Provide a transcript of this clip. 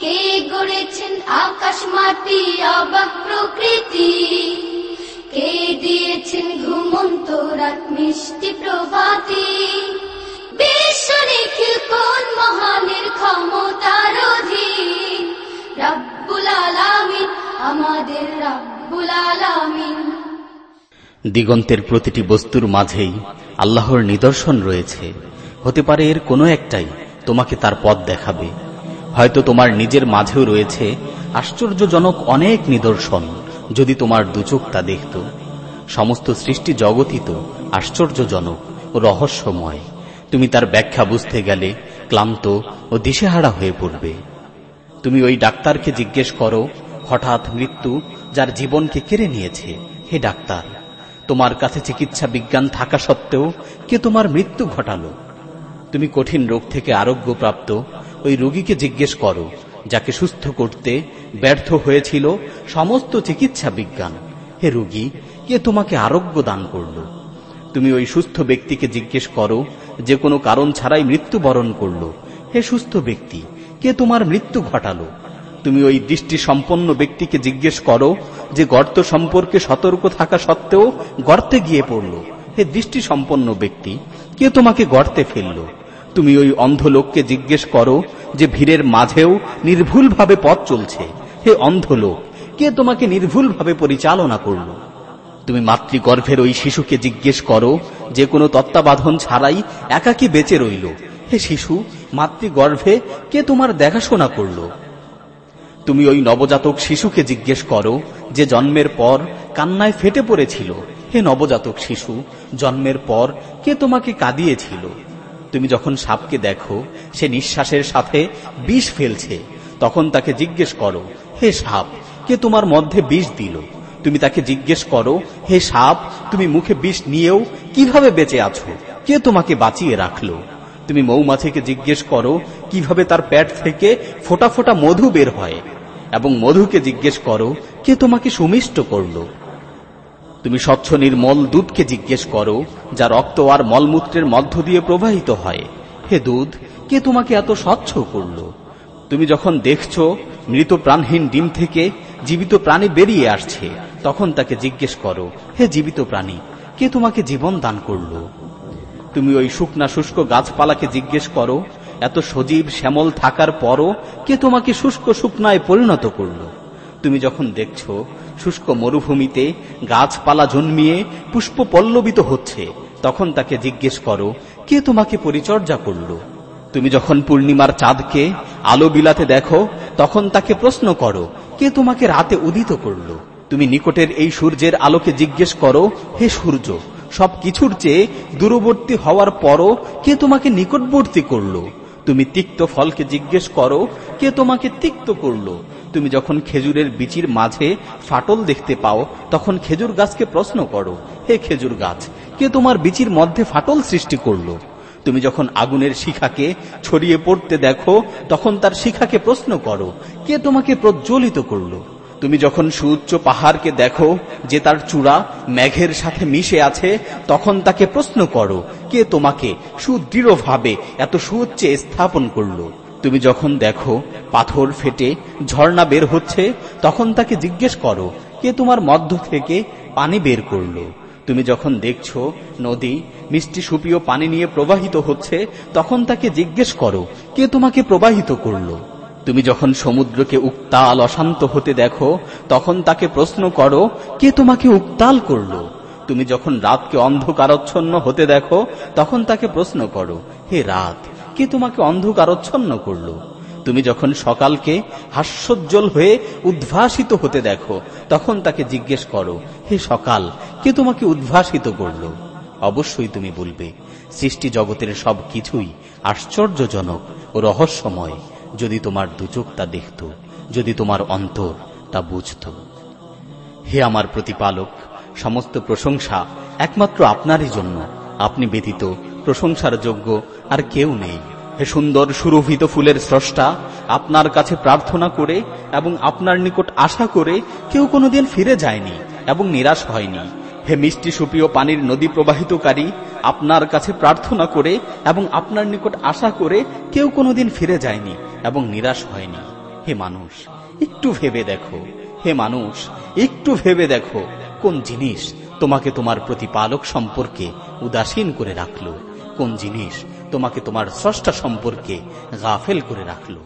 কে গড়েছেন আকাশ মাটি, অবাক প্রকৃতি? কে দিয়েছেন ঘুমন্ত রাত মিষ্টি প্রভাতি? বিশ্ব নিখিল কোন মহানের ক্ষমতার অধীন? রব্বুল আলামিন, আমাদের রব্বুল আলামিন। দিগন্তের প্রতিটি বস্তুর মাঝেই আল্লাহর নিদর্শন রয়েছে। হতে পারে এর কোনো একটাই তোমাকে তার পথ দেখাবে। হয়তো তোমার নিজের মাঝেও রয়েছে আশ্চর্যজনক অনেক নিদর্শন যদি তোমার দুচোখ তা দেখত। সমস্ত সৃষ্টি জগতই তো আশ্চর্যজনক ও রহস্যময়। তুমি তার ব্যাখ্যা বুঝতে গেলে ক্লান্ত ও দিশেহারা হয়ে পড়বে। তুমি ওই ডাক্তারকে জিজ্ঞেস করো, হঠাৎ মৃত্যু যার জীবনকে কেড়ে নিয়েছে? হে ডাক্তার, তোমার কাছে চিকিৎসা বিজ্ঞান থাকা সত্ত্বেও কে তোমার মৃত্যু ঘটালো? তুমি কঠিন রোগ থেকে আরোগ্যপ্রাপ্ত ওই রোগীকে জিজ্ঞেস করো, যাকে সুস্থ করতে ব্যর্থ হয়েছিল সমস্ত চিকিৎসা বিজ্ঞান। হে রোগী, কে তোমাকে আরোগ্য দান করল? তুমি ওই সুস্থ ব্যক্তিকে জিজ্ঞেস করো, যে কোনো কারণ ছাড়াই মৃত্যুবরণ করল। হে সুস্থ ব্যক্তি, কে তোমার মৃত্যু ঘটালো? তুমি ওই দৃষ্টি সম্পন্ন ব্যক্তিকে জিজ্ঞেস করো, যে গর্ত সম্পর্কে সতর্ক থাকা সত্ত্বেও গর্তে গিয়ে পড়ল। হে দৃষ্টি সম্পন্ন ব্যক্তি, কে তোমাকে গর্তে ফেলল? তুমি ওই অন্ধ লোককে জিজ্ঞেস করো যে ভিড়ের মাঝেও নির্ভুলভাবে পথ চলছে। হে অন্ধ লোক কে তোমাকে নির্ভুলভাবে পরিচালনা করল? তুমি মাতৃগর্ভের ওই শিশুকে জিজ্ঞেস করো যে কোনো তত্ত্বাবাধন ছাড়াই একাকি বেঁচে রইল। হে শিশু, মাতৃগর্ভে কে তোমার দেখাশোনা করল? তুমি ওই নবজাতক শিশুকে জিজ্ঞেস করো যে জন্মের পর কান্নায় ফেটে পড়েছিল। হে নবজাতক শিশু, জন্মের পর কে তোমাকে কাঁদিয়েছিল? তুমি যখন সাপকে দেখো, সে নিঃশ্বাসের সাথে বিষ ফেলছে, তখন তাকে জিজ্ঞেস করো, হে সাপ, কে তোমার মধ্যে বিষ দিল? তুমি তাকে জিজ্ঞেস করো, হে সাপ, তুমি মুখে বিষ নিয়েও কীভাবে বেঁচে আছো? কে তোমাকে বাঁচিয়ে রাখল? তুমি মৌমাছিকে জিজ্ঞেস করো, কীভাবে তার প্যাট থেকে ফোটা ফোটা মধু বের হয়? এবং মধুকে জিজ্ঞেস করো, কে তোমাকে সুমিষ্ট করল? তুমি স্বচ্ছ নির্মল দুধকে জিজ্ঞেস করো, যা রক্ত আর মলমূত্রের মধ্য দিয়ে প্রবাহিত হয়। হে দুধ, কে তোমাকে এত স্বচ্ছ করল? তুমি যখন দেখছ মৃত প্রাণহীন ডিম থেকে জীবিত প্রাণী বেরিয়ে আসছে, তখন তাকে জিজ্ঞেস করো, হে জীবিত প্রাণী, কে তোমাকে জীবন দান করল? তুমি ওই শুকনা শুষ্ক গাছপালাকে জিজ্ঞেস করো, এত সজীব শ্যামল থাকার পরও কে তোমাকে শুষ্ক শুকনায় পরিণত করল? তুমি যখন দেখছ, শুষ্ক মরুভূমিতে গাছপালা জন্মিয়ে পুষ্প পল্লবিত হচ্ছে, তখন তাকে জিজ্ঞেস করো, কে তোমাকে পরিচর্যা করল? তুমি যখন পূর্ণিমার চাঁদকে আলো বিলাতে দেখো, তখন তাকে প্রশ্ন করো, কে তোমাকে রাতে উদিত করল? তুমি নিকটের এই সূর্যের আলোকে জিজ্ঞেস করো, হে সূর্য, সব কিছুর চেয়ে দূরবর্তী হওয়ার পরও কে তোমাকে নিকটবর্তী করল? তুমি তিক্ত ফলকে জিজ্ঞেস করো, কে তোমাকে তিক্ত করল? তুমি যখন খেজুরের বিচির মাঝে ফাটল দেখতে পাও, তখন খেজুর গাছকে প্রশ্ন করো, হে খেজুর গাছ, কে তোমার বিচির মধ্যে ফাটল সৃষ্টি করল? তুমি যখন আগুনের শিখাকে ছড়িয়ে পড়তে দেখো, তখন তার শিখাকে প্রশ্ন করো, কে তোমাকে প্রজ্বলিত করল? তুমি যখন সুউচ্চ পাহাড়কে দেখো, যে তার চূড়া মেঘের সাথে মিশে আছে, তখন তাকে প্রশ্ন করো, কে তোমাকে সুদৃঢ়ভাবে এত সুউচ্চে স্থাপন করল? তুমি যখন দেখো পাথর ফেটে ঝর্ণা বের হচ্ছে, তখন তাকে জিজ্ঞেস করো, কে তোমার মধ্য থেকে পানি বের করল? তুমি যখন দেখছ নদী, মিষ্টি সুপীয় পানি নিয়ে প্রবাহিত হচ্ছে, তখন তাকে জিজ্ঞেস করো, কে তোমাকে প্রবাহিত করল? তুমি যখন সমুদ্রকে উত্তাল অশান্ত হতে দেখো, তখন তাকে প্রশ্ন করো, কে তোমাকে উত্তাল করল? তুমি যখন রাতকে অন্ধকারচ্ছন্ন হতে দেখো, তখন তাকে প্রশ্ন করো, হে রাত কে তোমাকে অন্ধকারচ্ছন্ন করল? তুমি যখন সকালকে হাস্যোজ্জ্বল হয়ে উদ্ভাসিত হতে দেখো, তখন তাকে জিজ্ঞেস করো, হে সকাল, কে তোমাকে উদ্ভাসিত করল? অবশ্যই তুমি বলবে, সৃষ্টি জগতের সব কিছুই আশ্চর্যজনক ও রহস্যময়। যদি তোমার দুচোখ তা দেখত, যদি তোমার অন্তর তা বুঝত। হে আমার প্রতিপালক, সমস্ত প্রশংসা একমাত্র আপনারই জন্য। আপনি ব্যতীত প্রশংসার যোগ্য, আর কেউ নেই। হে সুন্দর, সুরভিত ফুলের স্রষ্টা, আপনার কাছে প্রার্থনা করে এবং আপনার নিকট আশা করে কেউ কোনোদিন ফিরে যায়নি এবং নিরাশ হয়নি। হে মিষ্টি সুপ্রিয় পানির নদী প্রবাহিতকারী, আপনার কাছে প্রার্থনা করে এবং আপনার নিকট আশা করে কেউ কোনোদিন ফিরে যায়নি এবং নিরাশ হয়নি। হে মানুষ, একটু ভেবে দেখো। হে মানুষ, একটু ভেবে দেখো। কোন জিনিস তোমাকে তোমার প্রতিপালক সম্পর্কে উদাসীন করে রাখল? কোন জিনিস তোমাকে তোমার স্রষ্টা সম্পর্কে গাফেল করে রাখল?